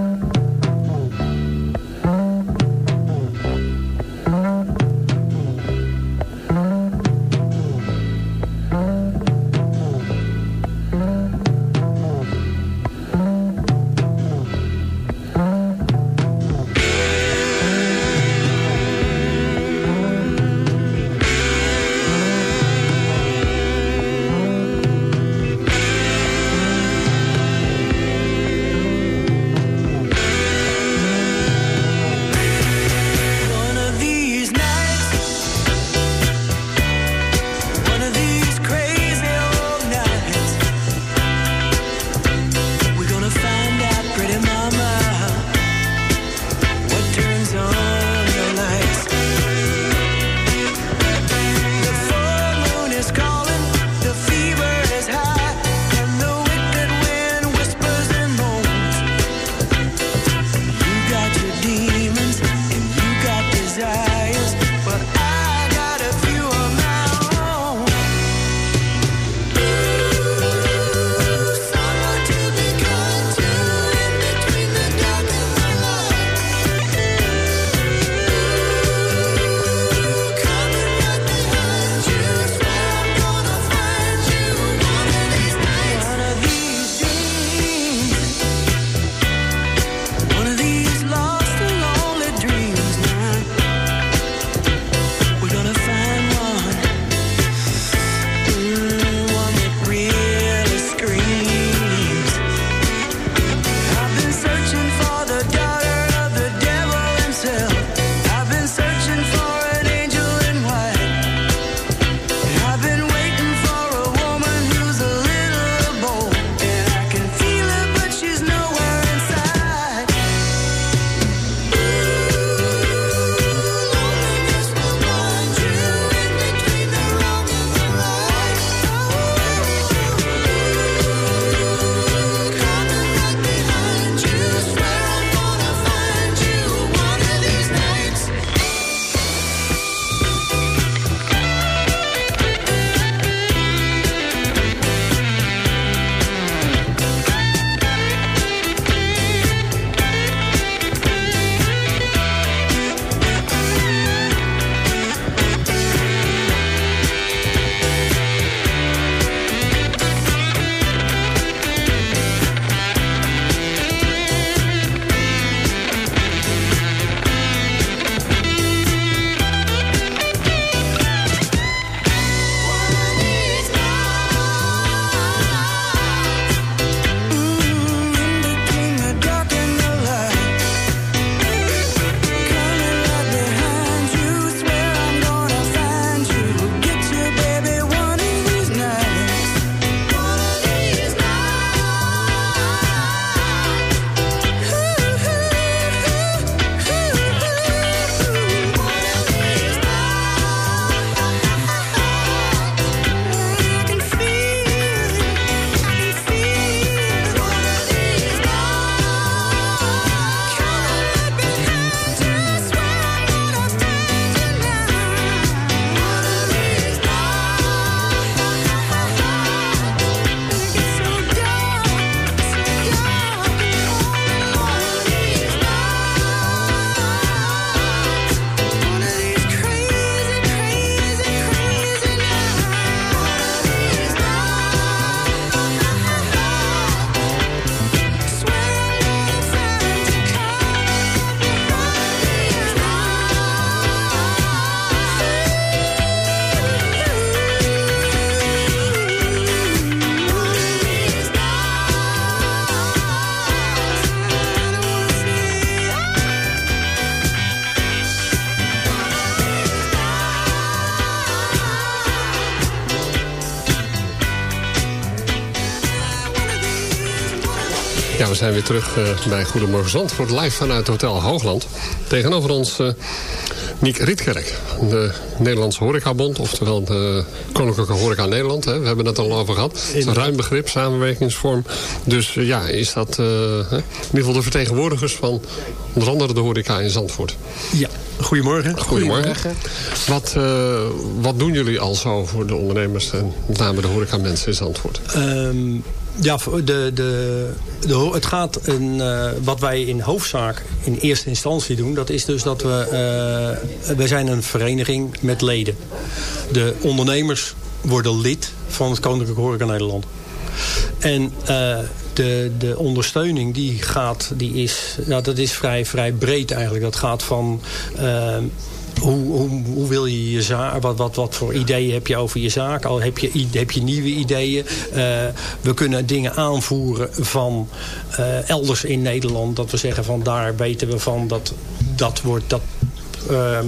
zijn weer terug uh, bij Goedemorgen Zandvoort. Live vanuit Hotel Hoogland. Tegenover ons uh, Niek Rietkerk. De Nederlandse Horecabond. Oftewel de Koninklijke Horeca Nederland. Hè. We hebben het al over gehad. Het is een ruim begrip, samenwerkingsvorm. Dus uh, ja, is dat in ieder geval de vertegenwoordigers van onder andere de horeca in Zandvoort. Ja, goedemorgen. Goedemorgen. goedemorgen. Wat, wat doen jullie al zo voor de ondernemers en met name de horeca mensen in Zandvoort? Um, ja, de, de, de, het gaat een, uh, wat wij in hoofdzaak in eerste instantie doen. Dat is dus dat we, uh, wij zijn een vereniging met leden. De ondernemers worden lid van het Koninklijke Horeca Nederland. En uh, de, de ondersteuning die gaat, die is, nou, dat is vrij, vrij breed eigenlijk. Dat gaat van hoe, hoe, hoe, wil je je zaak, wat, wat, wat voor ideeën heb je over je zaak? Al heb je, heb je nieuwe ideeën? Uh, we kunnen dingen aanvoeren van uh, elders in Nederland. Dat we zeggen van daar weten we van dat dat wordt dat. Uh,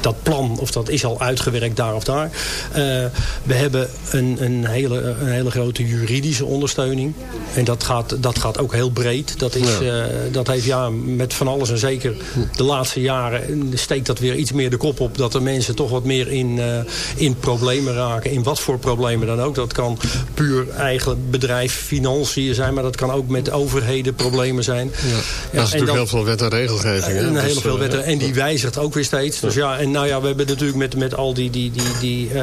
dat plan, of dat is al uitgewerkt daar of daar. Uh, we hebben een, een, hele, een hele grote juridische ondersteuning. En dat gaat, dat gaat ook heel breed. Dat, is, uh, dat heeft ja, met van alles en zeker de laatste jaren steekt dat weer iets meer de kop op. Dat de mensen toch wat meer in, uh, in problemen raken. In wat voor problemen dan ook. Dat kan puur eigen bedrijf, financiën zijn. Maar dat kan ook met overheden problemen zijn. Ja. Dat is natuurlijk dat, heel veel wet en regelgeving. En, dus, heel veel wetten. En die wijzigt ook weer steeds. Dus ja, en nou ja, we hebben natuurlijk met, met al die, die, die, die, uh,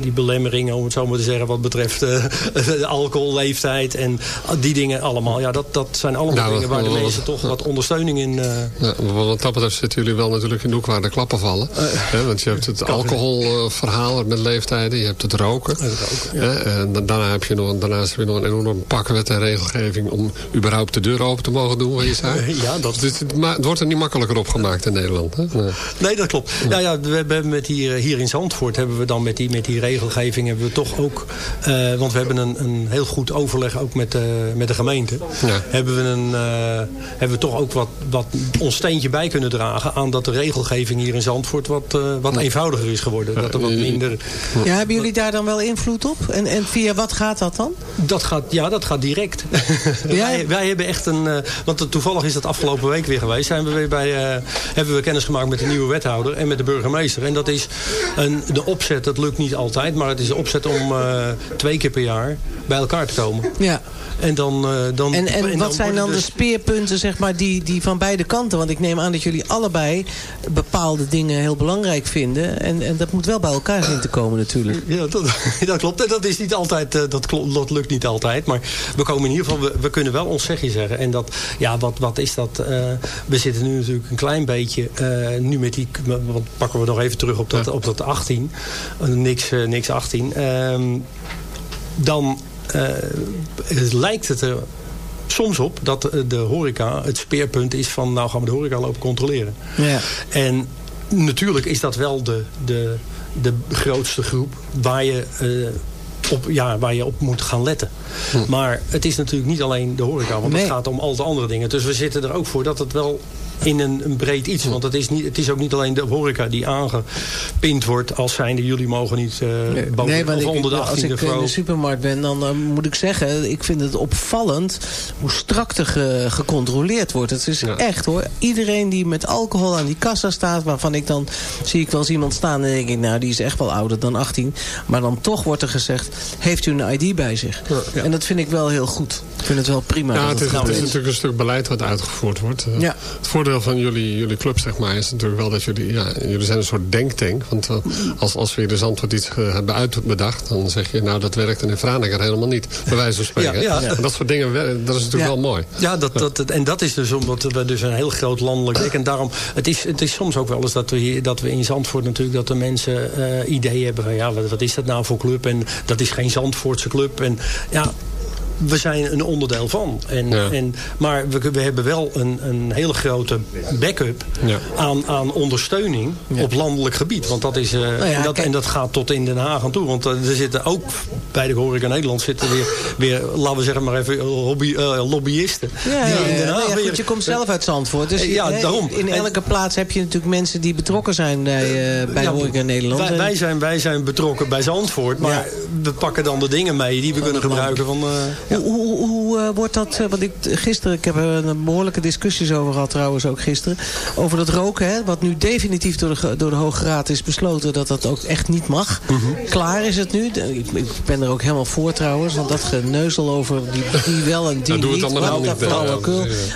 die belemmeringen, om het zo maar te zeggen, wat betreft uh, de (laughs) alcoholleeftijd en die dingen allemaal. Ja, dat, dat zijn allemaal nou, dingen waar de mensen toch wat ondersteuning in... Uh, ja, wat dat betreft zitten jullie wel natuurlijk in de hoek waar de klappen vallen. Hè, want je hebt het alcoholverhaal met leeftijden, je hebt het roken. Het roken ja. en daarna heb je nog, daarnaast heb je nog een enorm pakwet en regelgeving om überhaupt de deur open te mogen doen, waar je zei. (laughs) Ja, dat... Dus het, het, wordt er niet makkelijker op gemaakt in Nederland. Hè? Nee. nee, dat klopt. Nou ja, we hebben met hier, hier in Zandvoort hebben we dan met die, met die regelgeving hebben we toch ook, uh, want we hebben een, een heel goed overleg ook met, uh, met de gemeente. Ja. Hebben we een, uh, hebben we toch ook wat, wat ons steentje bij kunnen dragen aan dat de regelgeving hier in Zandvoort wat, wat eenvoudiger is geworden. Dat er wat minder... Ja, hebben jullie daar dan wel invloed op? En, en via wat gaat dat dan? Dat gaat, ja, dat gaat direct. (laughs) Ja? wij, wij hebben echt een, want toevallig is dat afgelopen week weer geweest. Zijn we weer bij, hebben we kennis gemaakt met de nieuwe wethouder en met de burgemeester. En dat is een, de opzet, dat lukt niet altijd, maar het is de opzet om uh, twee keer per jaar bij elkaar te komen. Ja. En, dan, uh, dan, en, en, en wat zijn dan dus... de speerpunten zeg maar, die, die van beide kanten? Want ik neem aan dat jullie allebei bepaalde dingen heel belangrijk vinden. En, en dat moet wel bij elkaar zien te komen natuurlijk. Ja, dat, (laughs) dat klopt. En dat, is niet altijd, uh, dat, klopt, dat lukt niet altijd. Maar we komen in ieder geval, we, we kunnen wel ons zegje zeggen. En dat, ja, wat, wat is dat? Uh, we zitten nu natuurlijk een klein beetje, nu met die, want pakken we nog even terug op dat, op dat 18. niks, niks 18. Um, dan uh, lijkt het er soms op dat de horeca het speerpunt is van... nou gaan we de horeca lopen controleren. Ja. En natuurlijk is dat wel de, de, de grootste groep waar je... Uh, op, ja, waar je op moet gaan letten. Hm. Maar het is natuurlijk niet alleen de horeca, want nee. het gaat om al de andere dingen. Dus we zitten er ook voor dat het wel in een, een, breed iets. Want het is, niet, het is ook niet alleen de horeca die aangepind wordt... als zijnde jullie mogen niet uh, boven nee, of ik, onder de 18e Als ik vrouw. in de supermarkt ben, dan uh, moet ik zeggen... ik vind het opvallend hoe strak er ge, gecontroleerd wordt. Het is ja. echt hoor. Iedereen die met alcohol aan die kassa staat... waarvan ik dan zie ik wel eens iemand staan... en denk ik, nou die is echt wel ouder dan 18. Maar dan toch wordt er gezegd... heeft u een ID bij zich? Ja. En dat vind ik wel heel goed. Ik vind het wel prima. Ja, het, is, het is natuurlijk een stuk beleid wat uitgevoerd wordt. Uh, ja. Het voordeel van jullie, jullie club zeg maar, is natuurlijk wel dat jullie... Ja, jullie zijn een soort denktank. Want uh, als, als we hier de Zandvoort iets uh, hebben uitbedacht... dan zeg je, nou dat werkt in Franeker helemaal niet. Bij wijze van spreken. Ja, ja. En dat soort dingen, dat is natuurlijk wel mooi. Ja, dat, dat, en dat is dus omdat we dus een heel groot landelijk dek... en daarom, het is, het is soms ook wel eens dat we, hier, dat we in Zandvoort natuurlijk... dat de mensen ideeën hebben van, ja, wat, wat is dat nou voor club? En dat is geen Zandvoortse club. En ja, we zijn een onderdeel van. En, ja. en, maar we, we hebben wel een, een hele grote backup ja. aan, aan ondersteuning ja. op landelijk gebied. Want dat is, uh, nou en, dat, en dat gaat tot in Den Haag aan toe. Want uh, er zitten ook bij de horeca Nederland zitten weer, weer laten we zeggen maar even, hobby, uh, lobbyisten. Ja, die in Den Haag nou weer, goed, je komt zelf uit Zandvoort. Dus ja, he, daarom. In elke en, plaats heb je natuurlijk mensen die betrokken zijn bij, bij horeca Nederland. Wij, wij, zijn, wij zijn betrokken bij Zandvoort. Maar we pakken dan de dingen mee die we kunnen gebruiken van... Hoe, hoe, hoe wordt dat, want ik, gisteren, ik heb er een behoorlijke discussies over gehad trouwens ook gisteren, over dat roken, hè, wat nu definitief door de, door de Hoge Raad is besloten dat dat ook echt niet mag. Mhm. Klaar is het nu. Ik, ik, ben er ook helemaal voor trouwens, want dat geneuzel over die, die wel en die niet. niet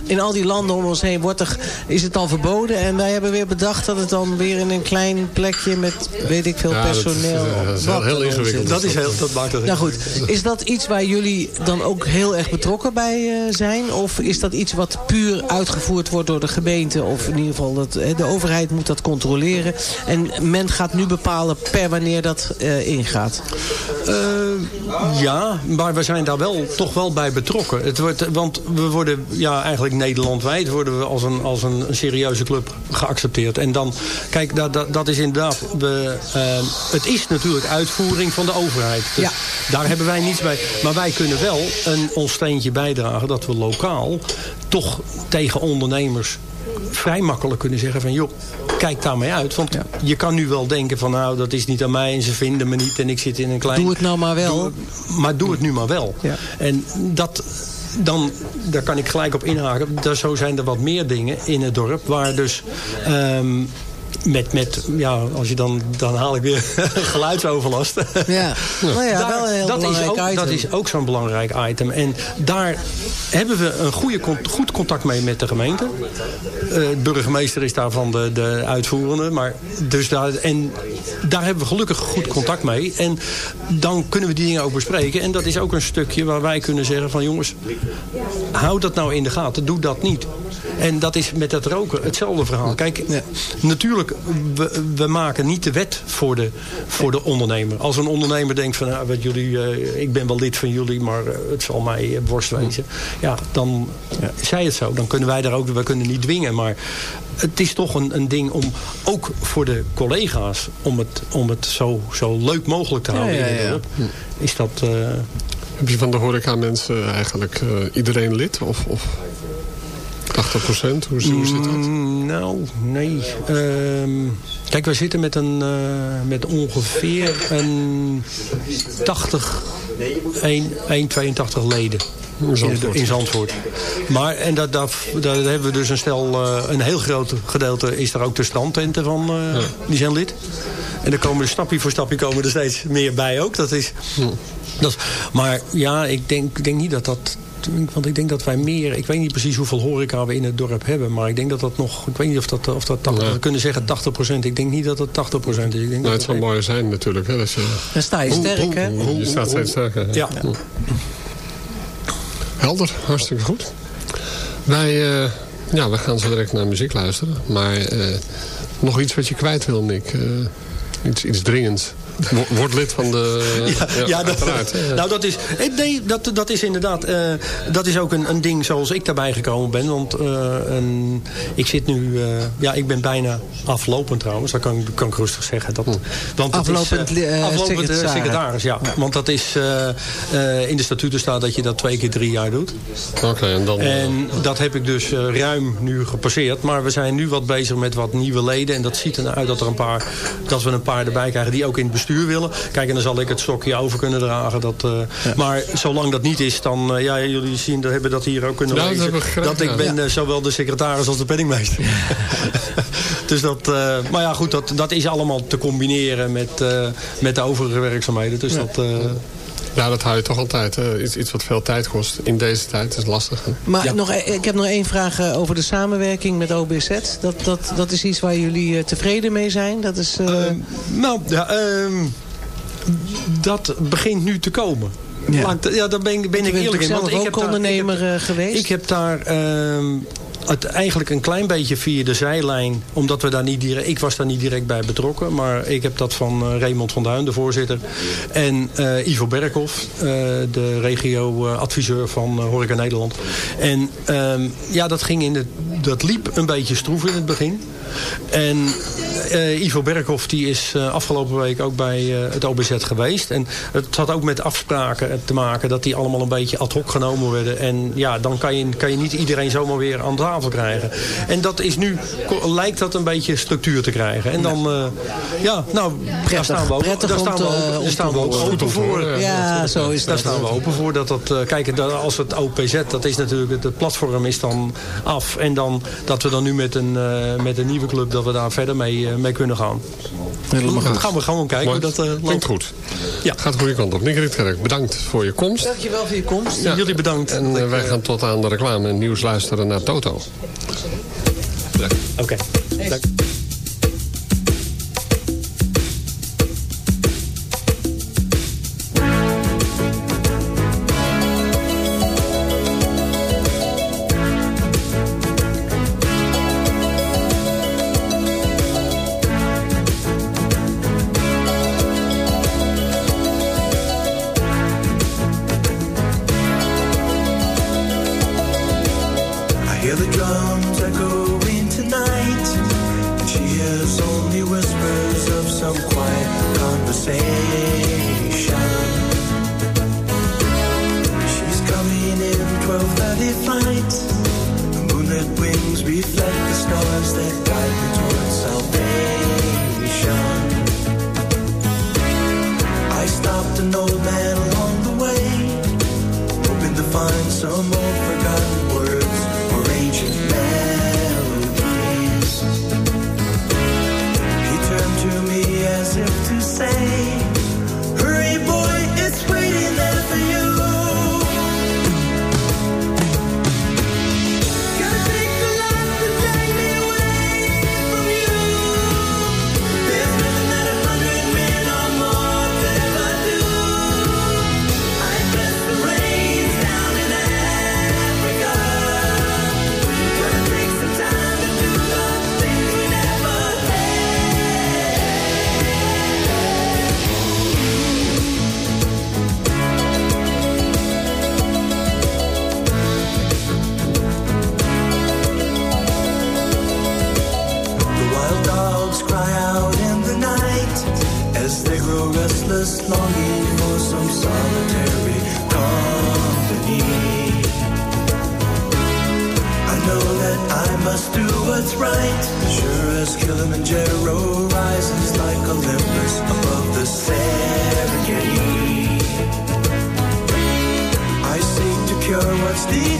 in al die landen om ons heen wordt er, is het al verboden. En wij hebben weer bedacht dat het dan weer in een klein plekje met weet ik veel personeel. Dat, is heel ingewikkeld. Dat, is heel, dat maakt het Nou goed, is dat iets waar jullie dan ook heel erg betrokken bij uh, zijn? Of is dat iets wat puur uitgevoerd wordt door de gemeente? Of in ieder geval dat, de overheid moet dat controleren. En men gaat nu bepalen per wanneer dat uh, ingaat. Ja, maar we zijn daar wel toch wel bij betrokken. Het wordt, want we worden ja, eigenlijk Nederlandwijd worden we als een, als een, serieuze club geaccepteerd. En dan, kijk, dat, dat, dat is inderdaad... We, uh, het is natuurlijk uitvoering van de overheid. Dus ja. Daar hebben wij niets bij. Maar wij kunnen wel een, ons steentje bijdragen dat we lokaal toch tegen ondernemers vrij makkelijk kunnen zeggen van... joh, kijk daarmee uit. Want je kan nu wel denken van nou, dat is niet aan mij... en ze vinden me niet en ik zit in een klein... Doe het nou maar wel. maar doe het nu maar wel. Ja. En dat, dan, daar kan ik gelijk op inhaken. Daar, zo zijn er wat meer dingen in het dorp. Waar dus um, met, met, ja, als je dan, dan haal ik weer (laughs) geluidsoverlast. Ja, nou ja, daar, wel een heel dat is ook, item. Dat is ook zo'n belangrijk item. En daar hebben we een goede, goed contact mee met de gemeente. Uh, de burgemeester is daarvan de, de uitvoerende. Maar dus daar, en daar hebben we gelukkig goed contact mee. En dan kunnen we die dingen ook bespreken. En dat is ook een stukje waar wij kunnen zeggen van jongens, houd dat nou in de gaten. Doe dat niet. En dat is met dat roken hetzelfde verhaal. Kijk, natuurlijk, we, we, maken niet de wet voor de, voor de ondernemer. Als een ondernemer denkt van, nou, wat jullie, uh, ik ben wel lid van jullie, maar uh, het zal mij uh, worst wezen. Ja, dan ja, zij het zo. Dan kunnen wij daar ook, we kunnen niet dwingen. Maar het is toch een, een ding om, ook voor de collega's, om het, om het zo, zo leuk mogelijk te houden ja, dorp. Is dat... Heb je van de horeca mensen eigenlijk iedereen lid? Of, of 80 procent? Hoe, hoe zit dat? Mm, nou, nee. Um, kijk, we zitten met, een, uh, met ongeveer een 80, 1, 1 82 leden. In Zandvoort. In Zandvoort. Maar, en dat, dat, daar hebben we dus een stel, uh, een heel groot gedeelte is er ook de strandtenten van, uh, ja. die zijn lid. En er komen er stapje voor stapje komen er steeds meer bij ook. Dat is, hm. dat is, maar ja, ik denk, ik denk niet dat dat want ik denk dat wij meer... Ik weet niet precies hoeveel horeca we in het dorp hebben. Maar ik denk dat dat nog... Ik weet niet of dat... Of dat nee. We kunnen zeggen 80 procent. Ik denk niet dat het 80 procent is. Ik denk nou, het zou mooi zijn natuurlijk. Hè, dat je, Dan sta je sterk, hè? Je staat steeds sterker. Ja. ja. Helder, hartstikke goed. Wij, uh, ja, we gaan zo direct naar muziek luisteren. Maar uh, nog iets wat je kwijt wil, Nick. Uh, iets, iets dringends. Word lid van de... (laughs) Ja, ja, dat, nou dat is, nee, dat, dat is inderdaad... Uh, dat is ook een, een ding zoals ik daarbij gekomen ben. Want uh, een, ik zit nu... Uh, ja, ik ben bijna aflopend trouwens. Dat kan, kan ik rustig zeggen. Dat, want aflopend, is, aflopend secretaris. secretaris ja. ja. Want dat is... in de statuten staat dat je dat twee keer drie jaar doet. Oké, en dan... En dat heb ik dus ruim nu gepasseerd. Maar we zijn nu wat bezig met wat nieuwe leden. En dat ziet er nou uit dat, er een paar, dat we een paar erbij krijgen die ook in het bestuur bestuur willen. Kijk, en dan zal ik het stokje over kunnen dragen. Dat, uh, ja. Maar zolang dat niet is, dan... Uh, ja, jullie zien, dat hebben dat hier ook kunnen nou, lezen. Dat, dat ik ben uh, zowel de secretaris als de penningmeester. (laughs) dus dat... maar ja, goed, dat, dat is allemaal te combineren met, met de overige werkzaamheden. Dus dat... Ja, dat hou je toch altijd. Uh, iets, iets wat veel tijd kost. In deze tijd is lastig. Maar ja. nog, ik heb nog één vraag uh, over de samenwerking met OBZ. Dat, dat, dat is iets waar jullie uh, tevreden mee zijn? Dat is, nou, ja, ehm, dat begint nu te komen. Ja, ja daar ben, ben ik eerlijk in. Want ik heb ondernemer daar, ik heb, geweest. Ik heb daar ehm, eigenlijk een klein beetje via de zijlijn. Omdat we daar niet direct, ik was daar niet direct bij betrokken. Maar ik heb dat van uh, Raymond van Duin, de voorzitter. En uh, Ivo Berkhoff, uh, de regio-adviseur van Horeca Nederland. En um, ja, dat, ging in dat liep een beetje stroef in het begin. En Ivo Berghoff die is afgelopen week ook bij het OBZ geweest. En het had ook met afspraken te maken dat die allemaal een beetje ad hoc genomen werden. En ja, dan kan je, kan je niet iedereen zomaar weer aan tafel tafel krijgen. En dat is nu, lijkt dat een beetje structuur te krijgen. En dan, uh, ja, nou, prettig, daar staan we ook, daar staan we ook, daar staan we ook open voor. Ja, zo is dat. Daar staan we open voor. Dat dat, kijk, als het OPZ, dat is natuurlijk, het platform is dan af. En dan, dat we dan nu met een, met een nieuwe club, dat we daar verder mee, mee kunnen gaan. Helemaal goed. Gaan we gewoon kijken hoe dat uh, Klinkt goed. Ja. Gaat de goede kant op. Nick Ritkerk, bedankt voor je komst. Dankjewel voor je komst. Jullie bedankt. En uh, wij gaan tot aan de reclame en nieuws luisteren naar Toto. Okay. Oké. Okay.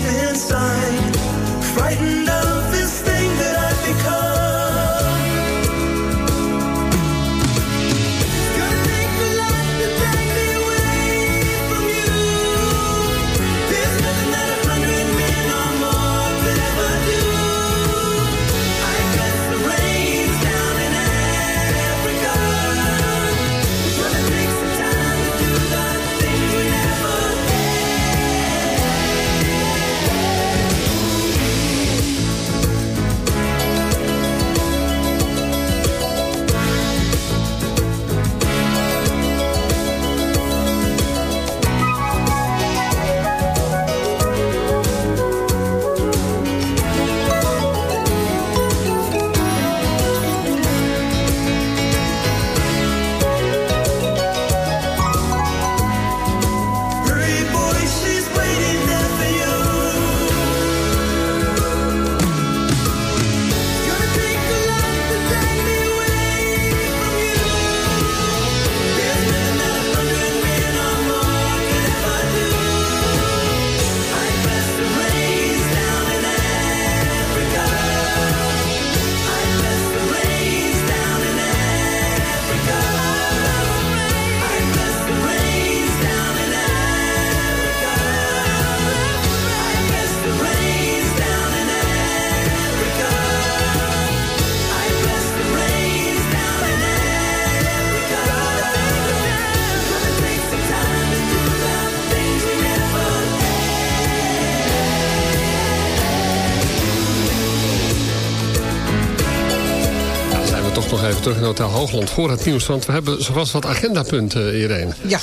Terug in Hotel Hoogland voor het nieuws. Want we hebben zoals wat agendapunten, Irene. Ja,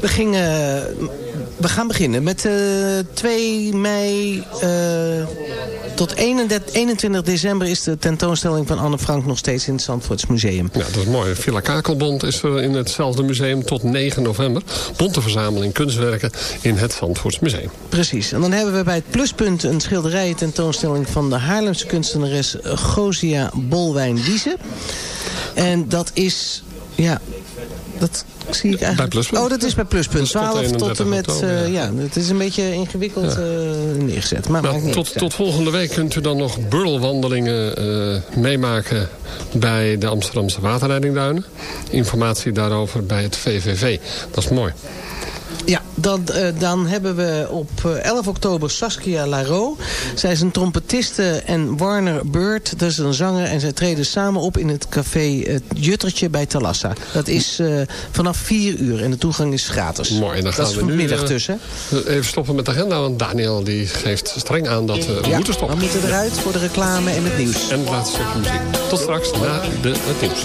we gingen we gaan beginnen met uh, eh, 2 mei uh, tot 31, 21 december is de tentoonstelling van Anne Frank nog steeds in het Zandvoortsmuseum. Ja, dat is mooi. Villa Kakelbond is er in hetzelfde museum tot 9 november. Bonte verzameling kunstwerken in het Zandvoortsmuseum. Precies. En dan hebben we bij het pluspunt een schilderij tentoonstelling van de Haarlemse kunstenares Gosia Bolwijn-Wiese. En dat is, ja, dat zie ik eigenlijk... Bij Pluspunt? Oh, dat is bij Pluspunt. 12 tot en met... Uh, ja. het is een beetje ingewikkeld ja. uh, neergezet. Maar nou, tot, tot volgende week kunt u dan nog burlwandelingen uh, meemaken bij de Amsterdamse waterleidingduinen. Informatie daarover bij het VVV. Dat is mooi. Ja, dan, uh, dan hebben we op 11 eh, oktober Saskia Laro. Zij is een trompetiste en Warner Bird, dat is een zanger. En zij treden samen op in het café het Juttertje bij Talassa. Dat is uh, vanaf 4 uur en de toegang is gratis. Mooi, en dan gaan dat we is vanmiddag nu tussen. Even stoppen met de agenda, want Daniel die geeft streng aan dat we ja, moeten stoppen. we moeten eruit voor de reclame en het nieuws. En het laatste stukje muziek. Tot straks na de, het nieuws.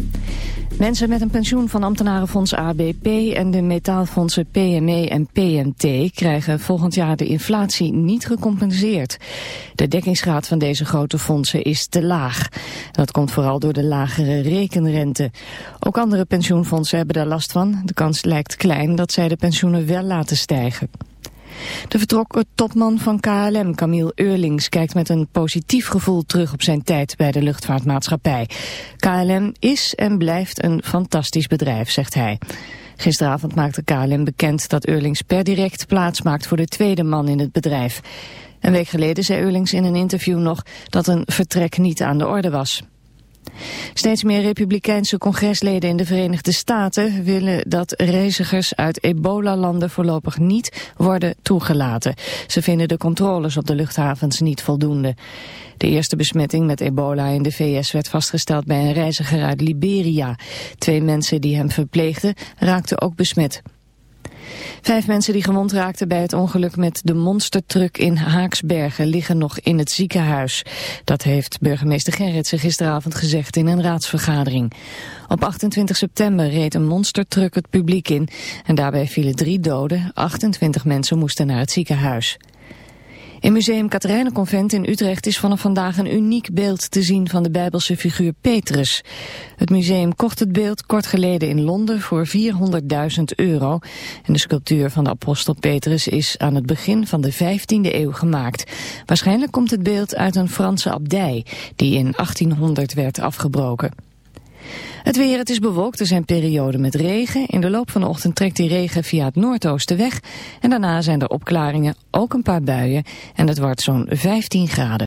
Mensen met een pensioen van ambtenarenfonds ABP en de metaalfondsen PME en PMT krijgen volgend jaar de inflatie niet gecompenseerd. De dekkingsgraad van deze grote fondsen is te laag. Dat komt vooral door de lagere rekenrente. Ook andere pensioenfondsen hebben daar last van. De kans lijkt klein dat zij de pensioenen wel laten stijgen. De vertrokken topman van KLM, Camille Eurlings, kijkt met een positief gevoel terug op zijn tijd bij de luchtvaartmaatschappij. KLM is en blijft een fantastisch bedrijf, zegt hij. Gisteravond maakte KLM bekend dat Eurlings per direct plaats maakt voor de tweede man in het bedrijf. Een week geleden zei Eurlings in een interview nog dat een vertrek niet aan de orde was. Steeds meer republikeinse congresleden in de Verenigde Staten willen dat reizigers uit ebola-landen voorlopig niet worden toegelaten. Ze vinden de controles op de luchthavens niet voldoende. De eerste besmetting met ebola in de VS werd vastgesteld bij een reiziger uit Liberia. Twee mensen die hem verpleegden raakten ook besmet. Vijf mensen die gewond raakten bij het ongeluk met de monstertruck in Haaksbergen liggen nog in het ziekenhuis. Dat heeft burgemeester Gerritsen gisteravond gezegd in een raadsvergadering. Op 28 september reed een monstertruck het publiek in en daarbij vielen drie doden. 28 mensen moesten naar het ziekenhuis. In Museum Katerijnenconvent in Utrecht is vanaf vandaag een uniek beeld te zien van de Bijbelse figuur Petrus. Het museum kocht het beeld kort geleden in Londen voor 400.000 euro. En de sculptuur van de apostel Petrus is aan het begin van de 15e eeuw gemaakt. Waarschijnlijk komt het beeld uit een Franse abdij die in 1800 werd afgebroken. Het weer, het is bewolkt, er zijn perioden met regen. In de loop van de ochtend trekt die regen via het noordoosten weg. En daarna zijn er opklaringen, ook een paar buien. En het wordt zo'n 15 graden.